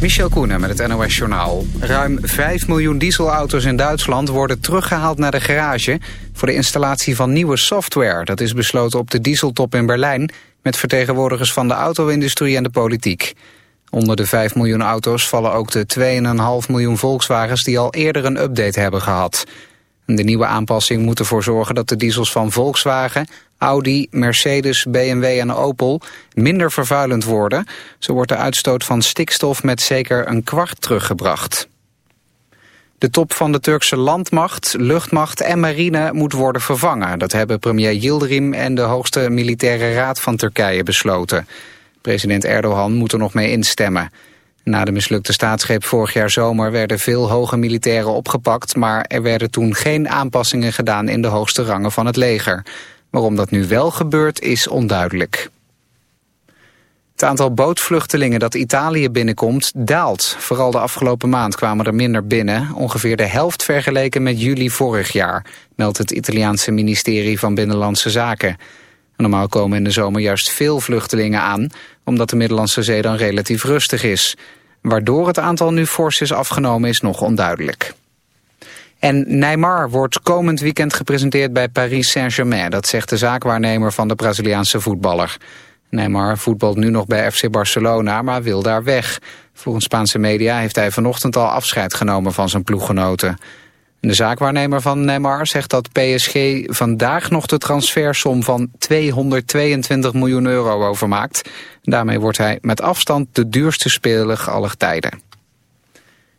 Michel Koenen met het NOS-journaal. Ruim 5 miljoen dieselauto's in Duitsland worden teruggehaald naar de garage... voor de installatie van nieuwe software. Dat is besloten op de dieseltop in Berlijn... met vertegenwoordigers van de auto-industrie en de politiek. Onder de 5 miljoen auto's vallen ook de 2,5 miljoen Volkswagens... die al eerder een update hebben gehad. De nieuwe aanpassing moet ervoor zorgen dat de diesels van Volkswagen... Audi, Mercedes, BMW en Opel minder vervuilend worden. Zo wordt de uitstoot van stikstof met zeker een kwart teruggebracht. De top van de Turkse landmacht, luchtmacht en marine moet worden vervangen. Dat hebben premier Yildirim en de hoogste militaire raad van Turkije besloten. President Erdogan moet er nog mee instemmen. Na de mislukte staatsgreep vorig jaar zomer werden veel hoge militairen opgepakt... maar er werden toen geen aanpassingen gedaan in de hoogste rangen van het leger. Waarom dat nu wel gebeurt is onduidelijk. Het aantal bootvluchtelingen dat Italië binnenkomt daalt. Vooral de afgelopen maand kwamen er minder binnen. Ongeveer de helft vergeleken met juli vorig jaar, meldt het Italiaanse ministerie van Binnenlandse Zaken. Normaal komen in de zomer juist veel vluchtelingen aan, omdat de Middellandse Zee dan relatief rustig is. Waardoor het aantal nu fors is afgenomen is nog onduidelijk. En Neymar wordt komend weekend gepresenteerd bij Paris Saint-Germain. Dat zegt de zaakwaarnemer van de Braziliaanse voetballer. Neymar voetbalt nu nog bij FC Barcelona, maar wil daar weg. Volgens Spaanse media heeft hij vanochtend al afscheid genomen van zijn ploeggenoten. De zaakwaarnemer van Neymar zegt dat PSG vandaag nog de transfersom van 222 miljoen euro overmaakt. Daarmee wordt hij met afstand de duurste speler aller tijden.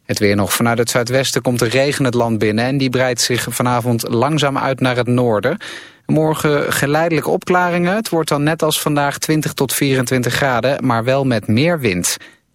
Het weer nog. Vanuit het zuidwesten komt de regen het land binnen... en die breidt zich vanavond langzaam uit naar het noorden. Morgen geleidelijke opklaringen. Het wordt dan net als vandaag 20 tot 24 graden... maar wel met meer wind.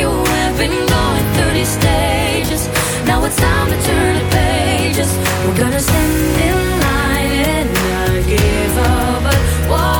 You have been going through these stages. Now it's time to turn the pages. We're gonna stand in line and not give up. But.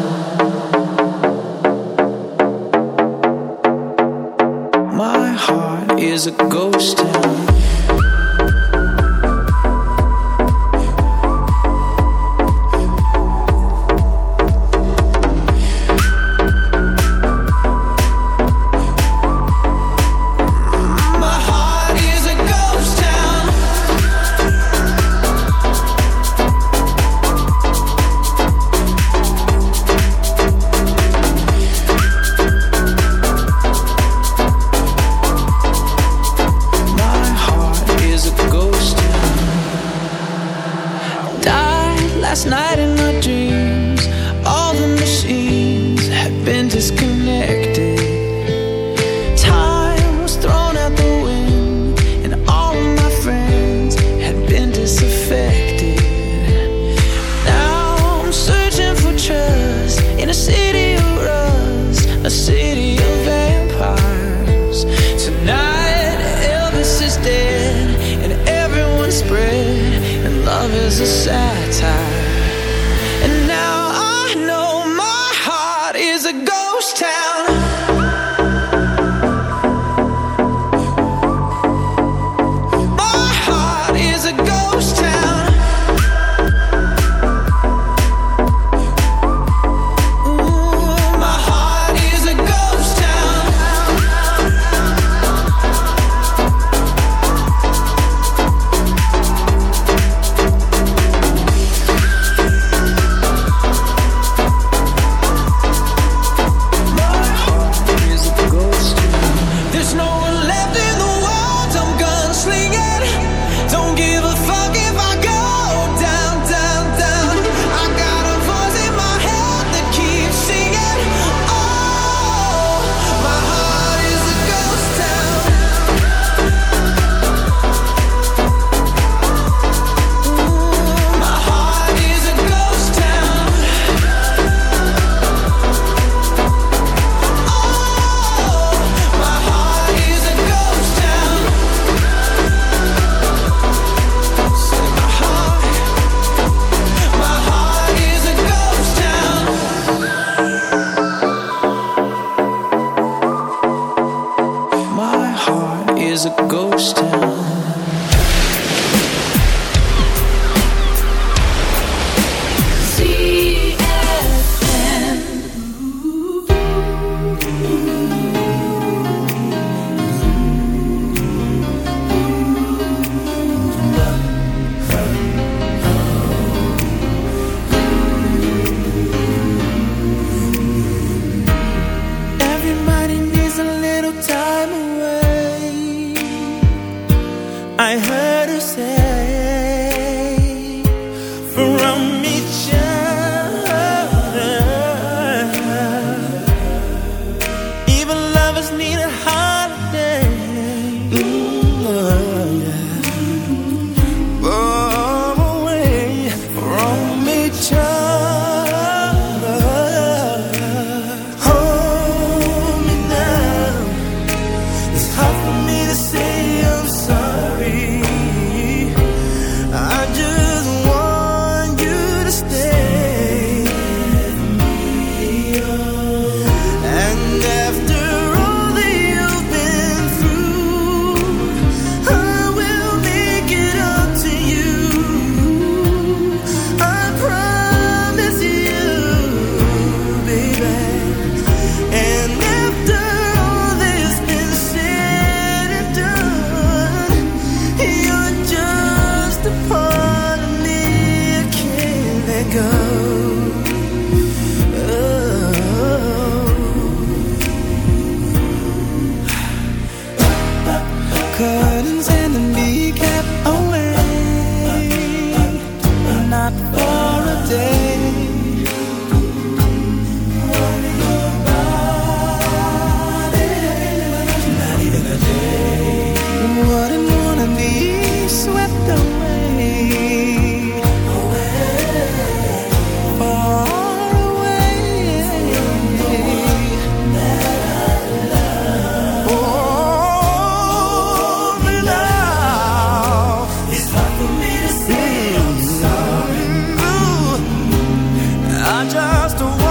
I heard her say the one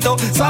poquito. ¿sabes?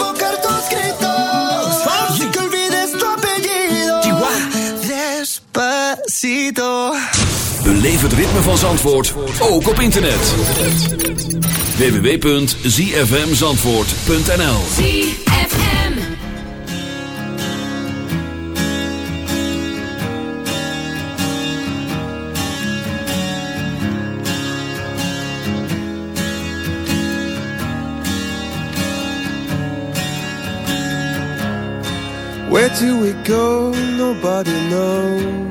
Beleef het ritme van Zandvoort ook op internet. www.zfmzandvoort.nl Where do we go? Nobody knows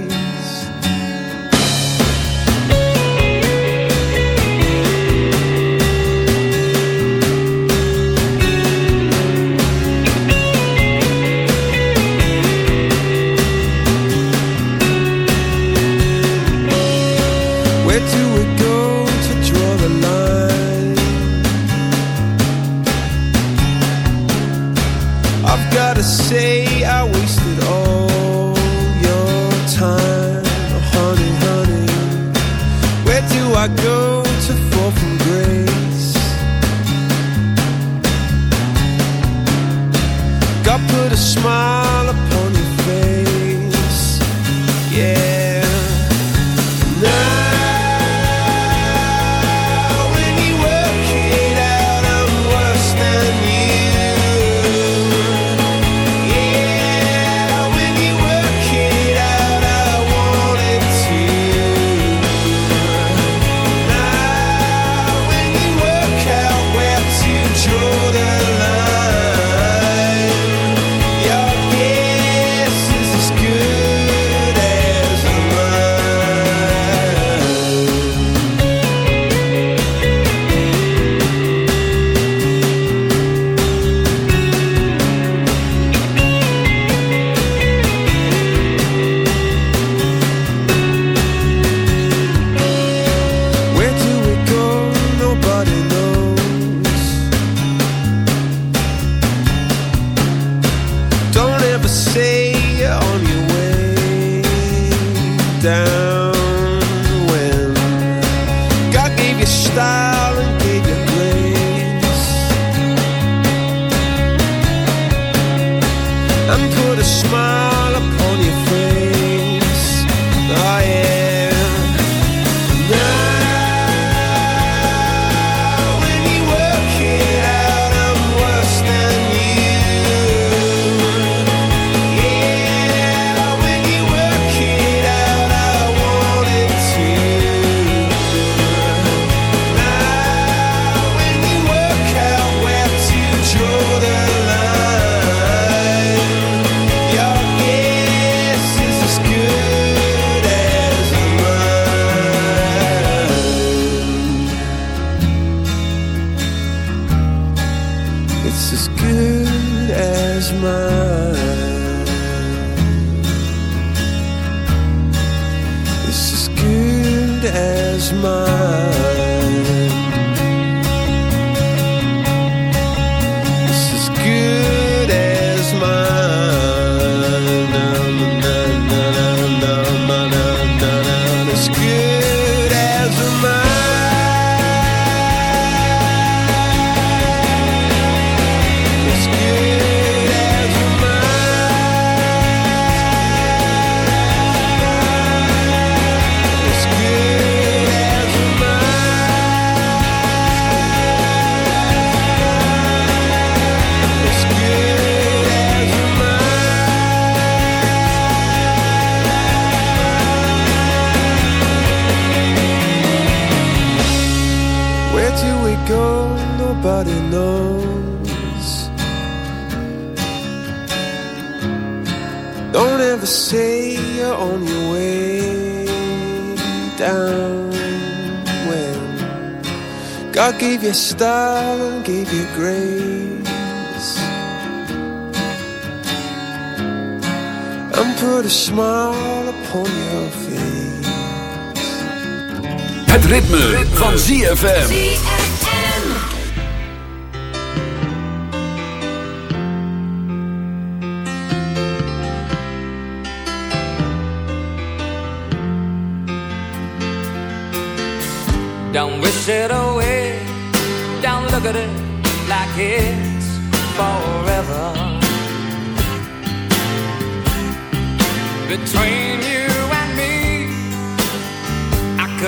where to Het ritme, van ZFM. Don't wish it away. Don't look at it like it's forever. Between you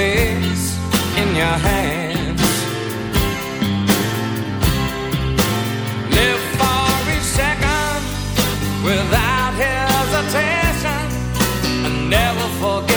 face in your hands. Live for each second without hesitation and never forget.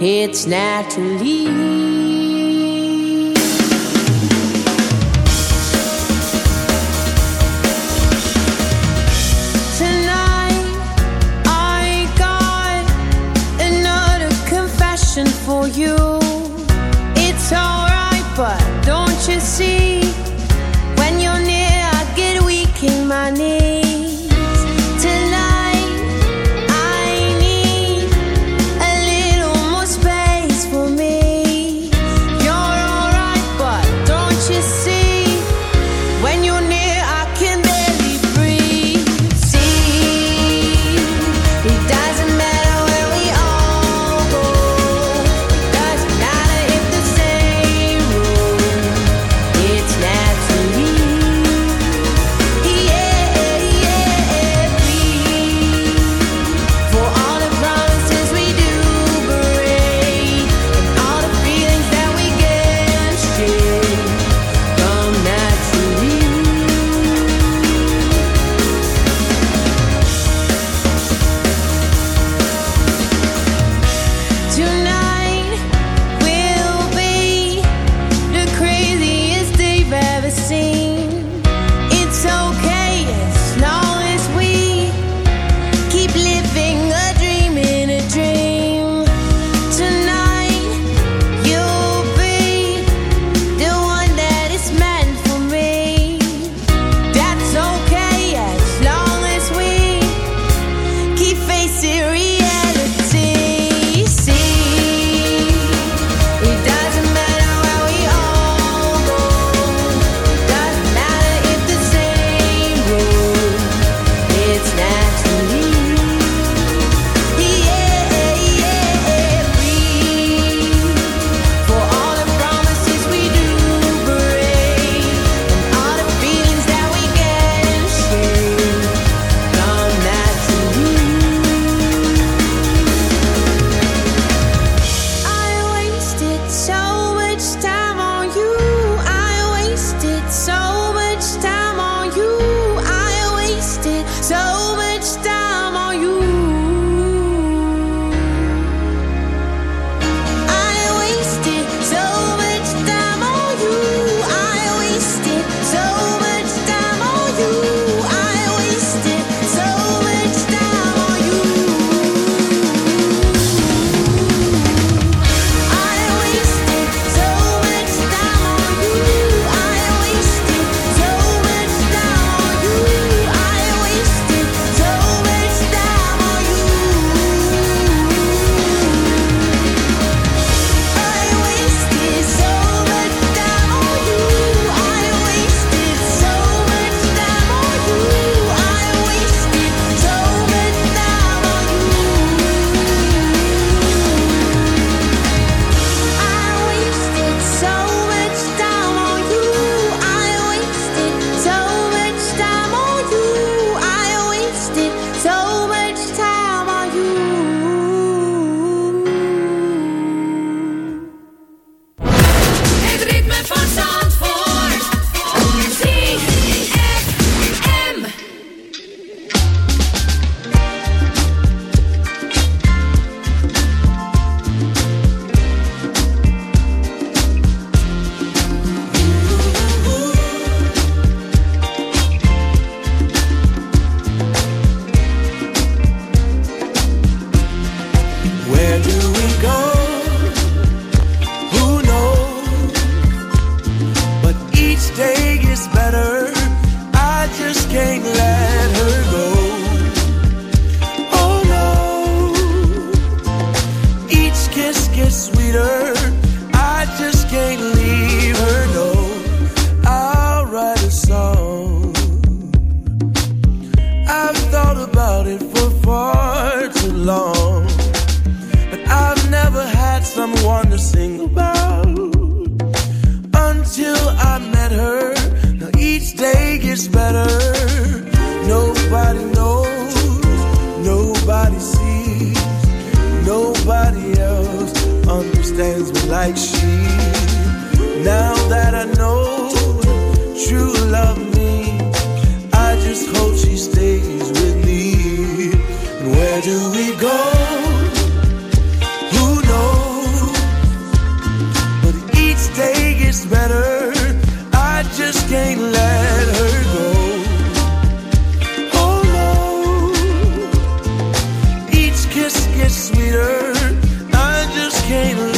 It's naturally. ain't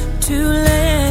too late.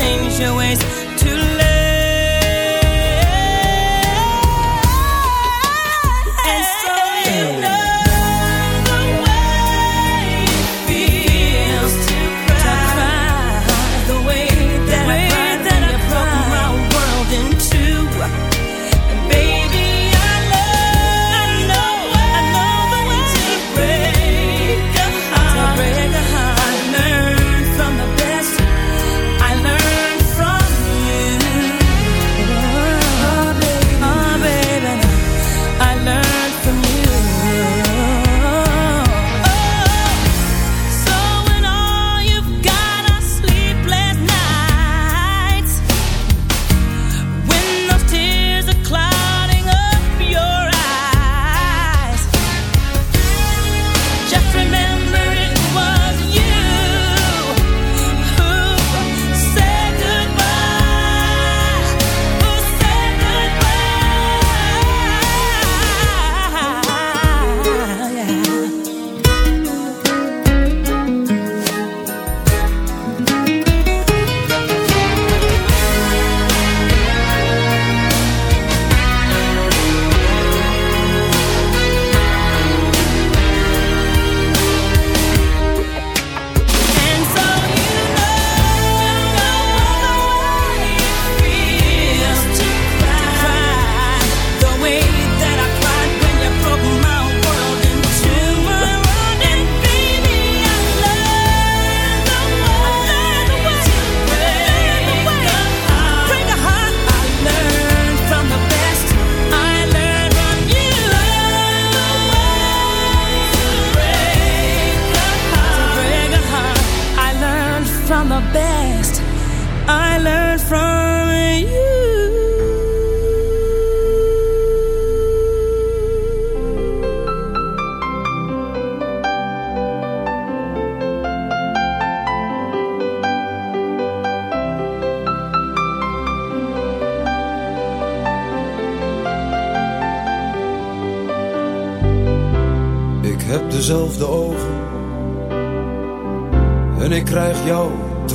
change your ways. best. I learned from you. Ik heb dezelfde ogen en ik krijg jou